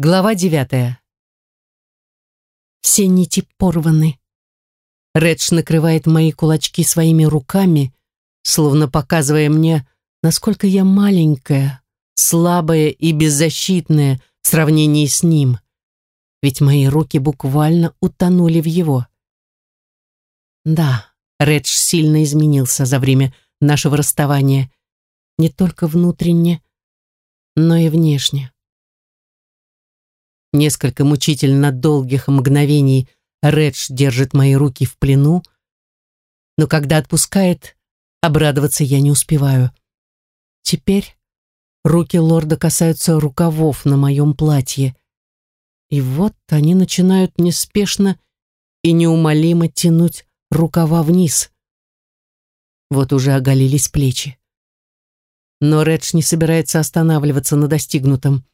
Глава девятая. Все нити порваны. Редж накрывает мои кулачки своими руками, словно показывая мне, насколько я маленькая, слабая и беззащитная в сравнении с ним. Ведь мои руки буквально утонули в его. Да, Редж сильно изменился за время нашего расставания, не только внутренне, но и внешне. Несколько мучительно долгих мгновений Редж держит мои руки в плену, но когда отпускает, обрадоваться я не успеваю. Теперь руки лорда касаются рукавов на моем платье, и вот они начинают неспешно и неумолимо тянуть рукава вниз. Вот уже оголились плечи. Но Редж не собирается останавливаться на достигнутом.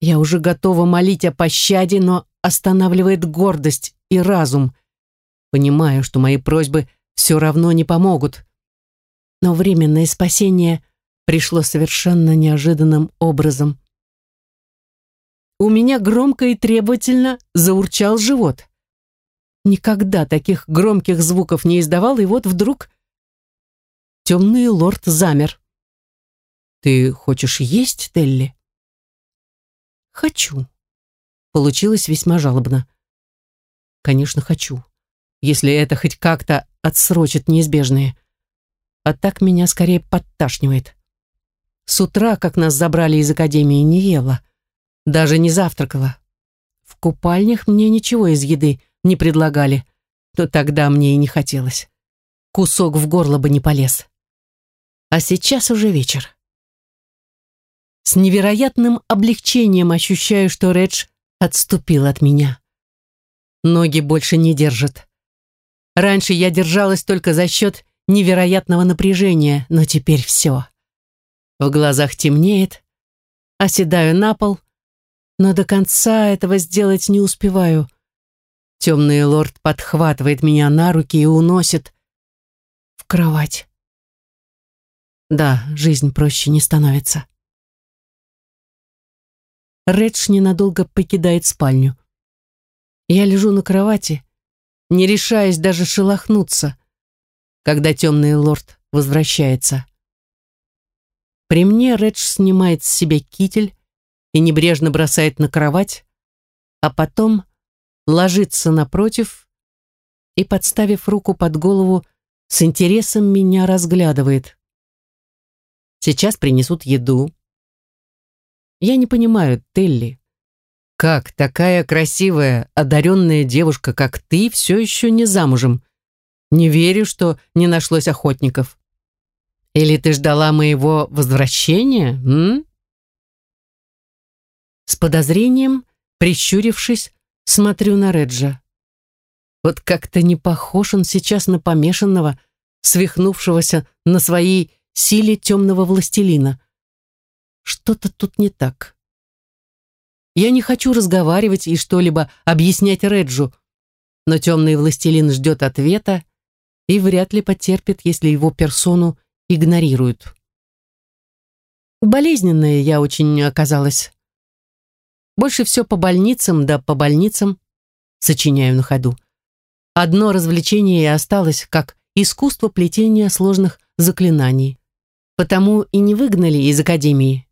Я уже готова молить о пощаде, но останавливает гордость и разум. Понимаю, что мои просьбы все равно не помогут. Но временное спасение пришло совершенно неожиданным образом. У меня громко и требовательно заурчал живот. Никогда таких громких звуков не издавал, и вот вдруг темный лорд замер. «Ты хочешь есть, Телли?» «Хочу». Получилось весьма жалобно. «Конечно, хочу, если это хоть как-то отсрочит неизбежное. А так меня скорее подташнивает. С утра, как нас забрали из академии, не ела. Даже не завтракала. В купальнях мне ничего из еды не предлагали, то тогда мне и не хотелось. Кусок в горло бы не полез. А сейчас уже вечер. С невероятным облегчением ощущаю, что Редж отступил от меня. Ноги больше не держат. Раньше я держалась только за счет невероятного напряжения, но теперь все. В глазах темнеет, оседаю на пол, но до конца этого сделать не успеваю. Темный лорд подхватывает меня на руки и уносит в кровать. Да, жизнь проще не становится. Редж ненадолго покидает спальню. Я лежу на кровати, не решаясь даже шелохнуться, когда темный лорд возвращается. При мне Редж снимает с себя китель и небрежно бросает на кровать, а потом ложится напротив и, подставив руку под голову, с интересом меня разглядывает. Сейчас принесут еду, я не понимаю, Телли, как такая красивая, одаренная девушка, как ты, все еще не замужем? Не верю, что не нашлось охотников. Или ты ждала моего возвращения, м? С подозрением, прищурившись, смотрю на Реджа. Вот как-то не похож он сейчас на помешанного, свихнувшегося на своей силе темного властелина. Что-то тут не так. Я не хочу разговаривать и что-либо объяснять Реджу, но темный властелин ждет ответа и вряд ли потерпит, если его персону игнорируют. Болезненная я очень оказалась. Больше все по больницам, да по больницам, сочиняю на ходу. Одно развлечение и осталось, как искусство плетения сложных заклинаний. Потому и не выгнали из академии.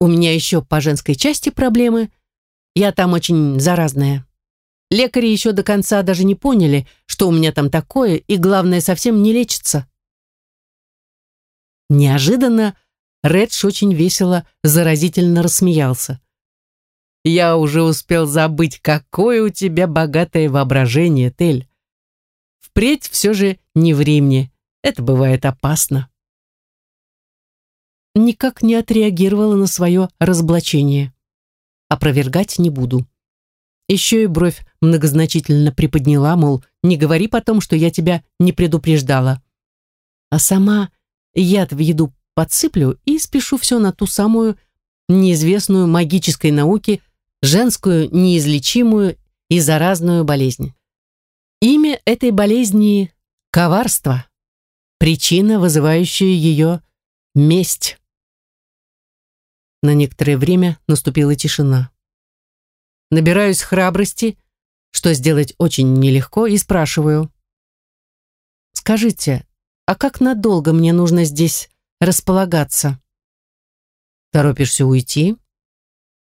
У меня еще по женской части проблемы. Я там очень заразная. Лекари еще до конца даже не поняли, что у меня там такое, и, главное, совсем не лечится. Неожиданно Редж очень весело, заразительно рассмеялся. «Я уже успел забыть, какое у тебя богатое воображение, Тель. Впредь все же не в Римне. Это бывает опасно» никак не отреагировала на свое разоблачение. Опровергать не буду. Еще и бровь многозначительно приподняла, мол, не говори потом, что я тебя не предупреждала. А сама яд в еду подсыплю и спешу все на ту самую неизвестную магической науке женскую неизлечимую и заразную болезнь. Имя этой болезни – коварство, причина, вызывающая ее – месть. На некоторое время наступила тишина. набираюсь храбрости, что сделать очень нелегко, и спрашиваю. «Скажите, а как надолго мне нужно здесь располагаться?» «Торопишься уйти?»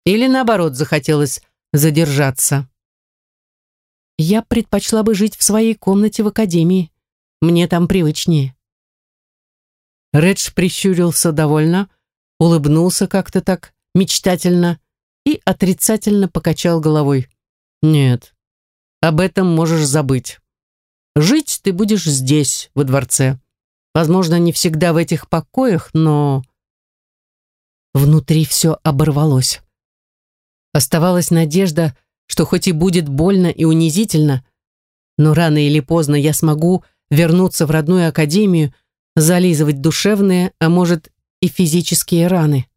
«Или наоборот захотелось задержаться?» «Я предпочла бы жить в своей комнате в академии. Мне там привычнее». Редж прищурился довольно, улыбнулся как-то так мечтательно и отрицательно покачал головой. «Нет, об этом можешь забыть. Жить ты будешь здесь, во дворце. Возможно, не всегда в этих покоях, но...» Внутри все оборвалось. Оставалась надежда, что хоть и будет больно и унизительно, но рано или поздно я смогу вернуться в родную академию, зализывать душевные, а может и физические раны.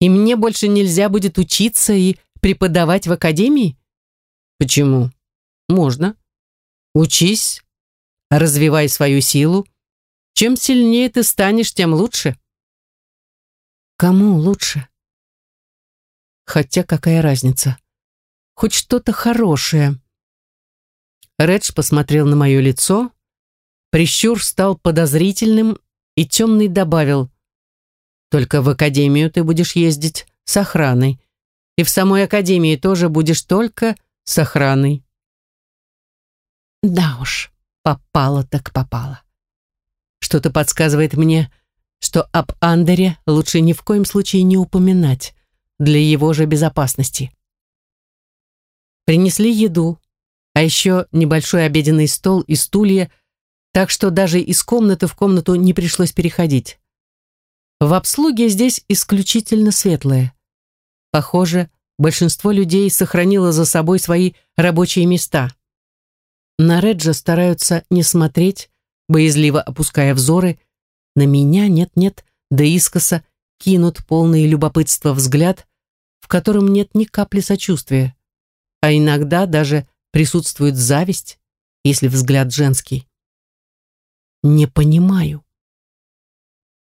И мне больше нельзя будет учиться и преподавать в академии? Почему? Можно. Учись, развивай свою силу. Чем сильнее ты станешь, тем лучше. Кому лучше? Хотя какая разница? Хоть что-то хорошее. Редж посмотрел на мое лицо, прищур стал подозрительным, и темный добавил, «Только в академию ты будешь ездить с охраной, и в самой академии тоже будешь только с охраной». Да уж, попало так попало. Что-то подсказывает мне, что об Андере лучше ни в коем случае не упоминать для его же безопасности. Принесли еду, а еще небольшой обеденный стол и стулья, так что даже из комнаты в комнату не пришлось переходить. В обслуге здесь исключительно светлое. Похоже, большинство людей сохранило за собой свои рабочие места. На Реджа стараются не смотреть, боязливо опуская взоры. На меня нет-нет, да искоса кинут полный любопытства взгляд, в котором нет ни капли сочувствия. А иногда даже присутствует зависть, если взгляд женский. Не понимаю.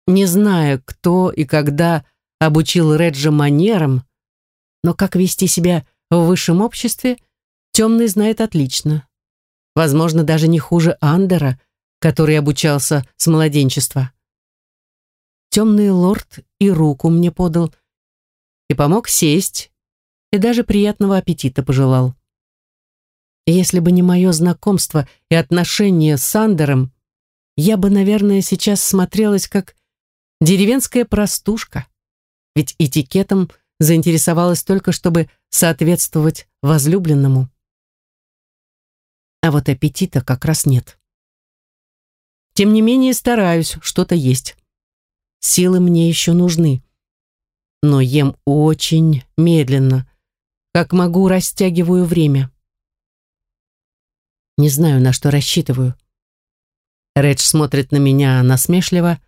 Не знаю, кто и когда обучил Реджа манерам, но как вести себя в высшем обществе, темный знает отлично возможно, даже не хуже Андера, который обучался с младенчества. Темный лорд и руку мне подал, и помог сесть, и даже приятного аппетита пожелал. Если бы не мое знакомство и отношение с Андером, я бы, наверное, сейчас смотрелась как деревенская простушка, ведь этикетом заинтересовалась только, чтобы соответствовать возлюбленному а вот аппетита как раз нет. Тем не менее стараюсь что-то есть. Силы мне еще нужны. Но ем очень медленно. Как могу, растягиваю время. Не знаю, на что рассчитываю. Редж смотрит на меня насмешливо.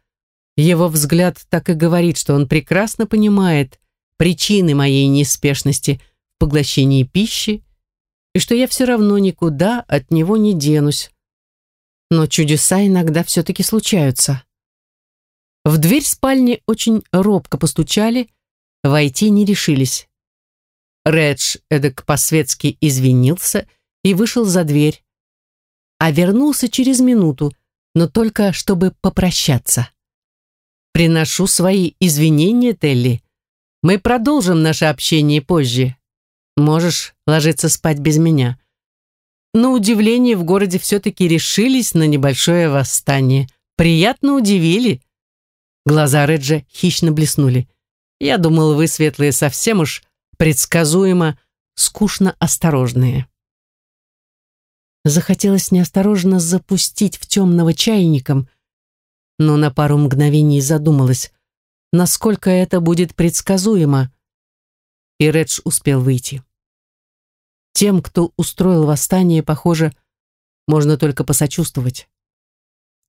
Его взгляд так и говорит, что он прекрасно понимает причины моей неспешности в поглощении пищи и что я все равно никуда от него не денусь. Но чудеса иногда все-таки случаются. В дверь спальни очень робко постучали, войти не решились. Редж эдак по-светски извинился и вышел за дверь, а вернулся через минуту, но только чтобы попрощаться. «Приношу свои извинения, Телли. Мы продолжим наше общение позже. Можешь ложиться спать без меня. На удивление в городе все-таки решились на небольшое восстание. Приятно удивили. Глаза Реджа хищно блеснули. Я думал, вы, светлые, совсем уж предсказуемо, скучно осторожные. Захотелось неосторожно запустить в темного чайником, но на пару мгновений задумалась, насколько это будет предсказуемо, и Редж успел выйти. Тем, кто устроил восстание, похоже, можно только посочувствовать.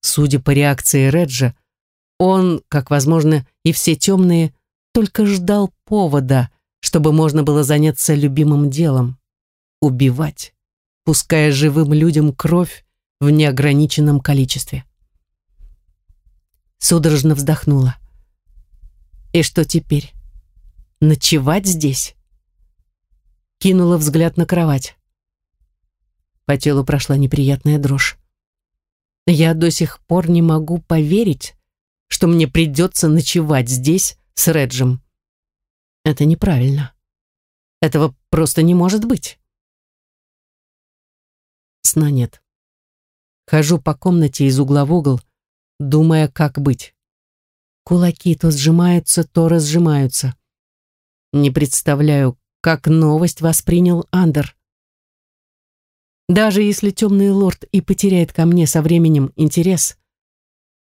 Судя по реакции Реджа, он, как возможно и все темные, только ждал повода, чтобы можно было заняться любимым делом — убивать, пуская живым людям кровь в неограниченном количестве. Судорожно вздохнула. И что теперь? Ночевать здесь? кинула взгляд на кровать. По телу прошла неприятная дрожь. Я до сих пор не могу поверить, что мне придется ночевать здесь с Реджем. Это неправильно. Этого просто не может быть. Сна нет. Хожу по комнате из угла в угол, думая, как быть. Кулаки то сжимаются, то разжимаются. Не представляю, как новость воспринял Андер. Даже если темный лорд и потеряет ко мне со временем интерес,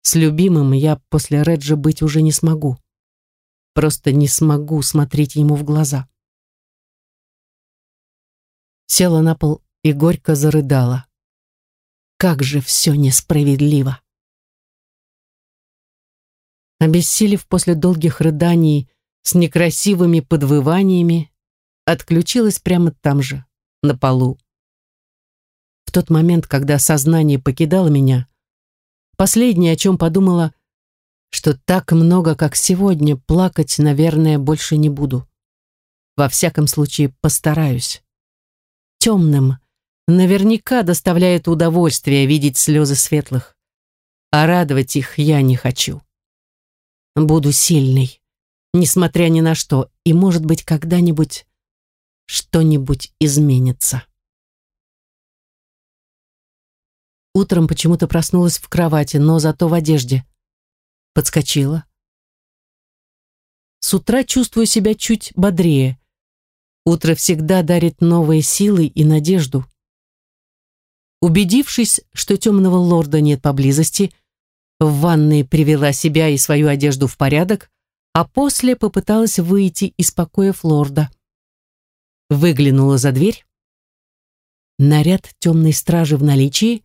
с любимым я после Реджа быть уже не смогу. Просто не смогу смотреть ему в глаза. Села на пол и горько зарыдала. Как же все несправедливо! Обессилев после долгих рыданий с некрасивыми подвываниями, отключилась прямо там же, на полу. В тот момент, когда сознание покидало меня, последнее, о чем подумала, что так много, как сегодня, плакать, наверное, больше не буду. Во всяком случае, постараюсь. Темным наверняка доставляет удовольствие видеть слезы светлых, а радовать их я не хочу. Буду сильной, несмотря ни на что, и, может быть, когда-нибудь что-нибудь изменится. Утром почему-то проснулась в кровати, но зато в одежде. Подскочила. С утра чувствую себя чуть бодрее. Утро всегда дарит новые силы и надежду. Убедившись, что темного лорда нет поблизости, в ванной привела себя и свою одежду в порядок, а после попыталась выйти из покоев лорда. Выглянула за дверь. Наряд темной стражи в наличии,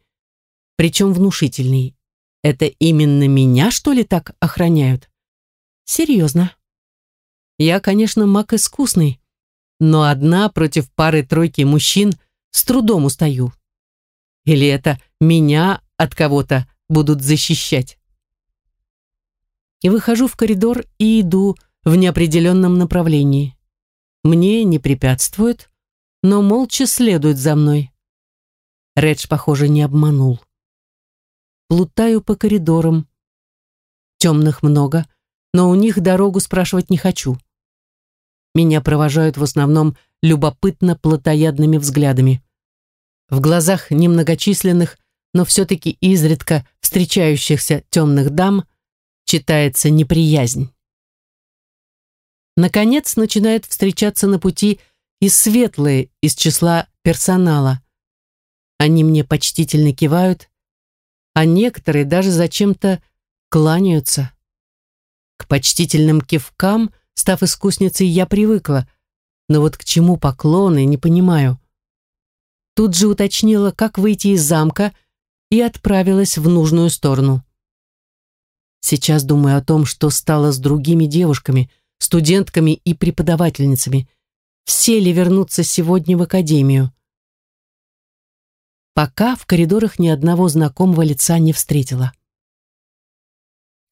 причем внушительный. Это именно меня, что ли, так охраняют? Серьезно. Я, конечно, маг искусный, но одна против пары-тройки мужчин с трудом устаю. Или это меня от кого-то будут защищать? И выхожу в коридор и иду в неопределенном направлении. Мне не препятствует, но молча следует за мной. Редж, похоже, не обманул плутаю по коридорам. Темных много, но у них дорогу спрашивать не хочу. Меня провожают в основном любопытно плотоядными взглядами. В глазах немногочисленных, но все-таки изредка встречающихся темных дам читается неприязнь. Наконец начинают встречаться на пути и светлые из числа персонала. Они мне почтительно кивают, а некоторые даже зачем-то кланяются. К почтительным кивкам, став искусницей, я привыкла, но вот к чему поклоны, не понимаю. Тут же уточнила, как выйти из замка, и отправилась в нужную сторону. Сейчас думаю о том, что стало с другими девушками, студентками и преподавательницами. Все ли вернутся сегодня в академию? пока в коридорах ни одного знакомого лица не встретила.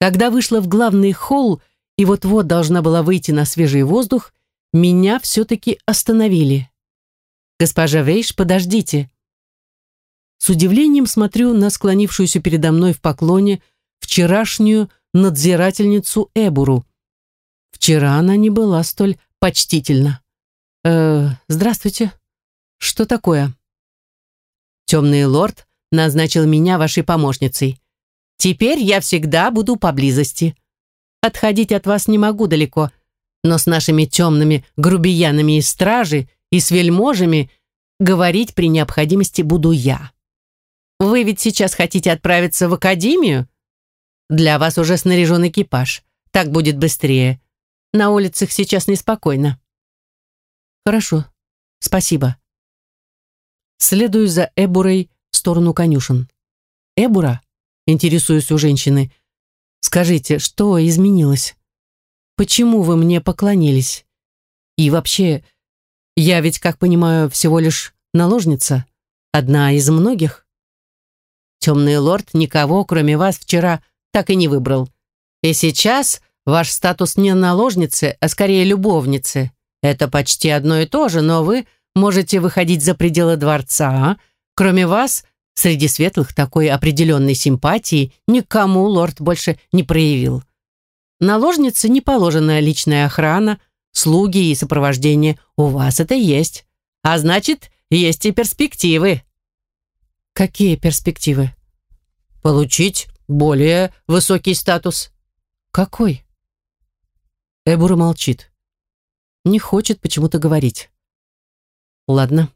Когда вышла в главный холл и вот-вот должна была выйти на свежий воздух, меня все-таки остановили. «Госпожа Вейш, подождите». С удивлением смотрю на склонившуюся передо мной в поклоне вчерашнюю надзирательницу Эбуру. Вчера она не была столь почтительна. «Э, здравствуйте. Что такое?» Темный лорд назначил меня вашей помощницей. Теперь я всегда буду поблизости. Отходить от вас не могу далеко, но с нашими темными грубиянами из стражи и с вельможами говорить при необходимости буду я. Вы ведь сейчас хотите отправиться в академию? Для вас уже снаряжен экипаж. Так будет быстрее. На улицах сейчас неспокойно. Хорошо, спасибо. Следую за Эбурой в сторону конюшен. «Эбура?» — интересуюсь у женщины. «Скажите, что изменилось? Почему вы мне поклонились? И вообще, я ведь, как понимаю, всего лишь наложница, одна из многих?» «Темный лорд никого, кроме вас, вчера так и не выбрал. И сейчас ваш статус не наложницы, а скорее любовницы. Это почти одно и то же, но вы можете выходить за пределы дворца. Кроме вас, среди светлых такой определенной симпатии никому лорд больше не проявил. Наложнице не положена личная охрана, слуги и сопровождение. У вас это есть. А значит, есть и перспективы. Какие перспективы? Получить более высокий статус. Какой? Эбура молчит. Не хочет почему-то говорить. Ладно.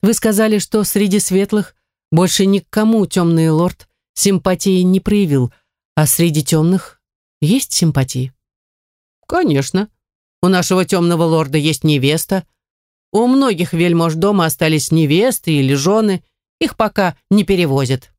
Вы сказали, что среди светлых больше никому темный лорд симпатии не проявил, а среди темных есть симпатии? Конечно. У нашего темного лорда есть невеста. У многих вельмож дома остались невесты или жены, их пока не перевозят.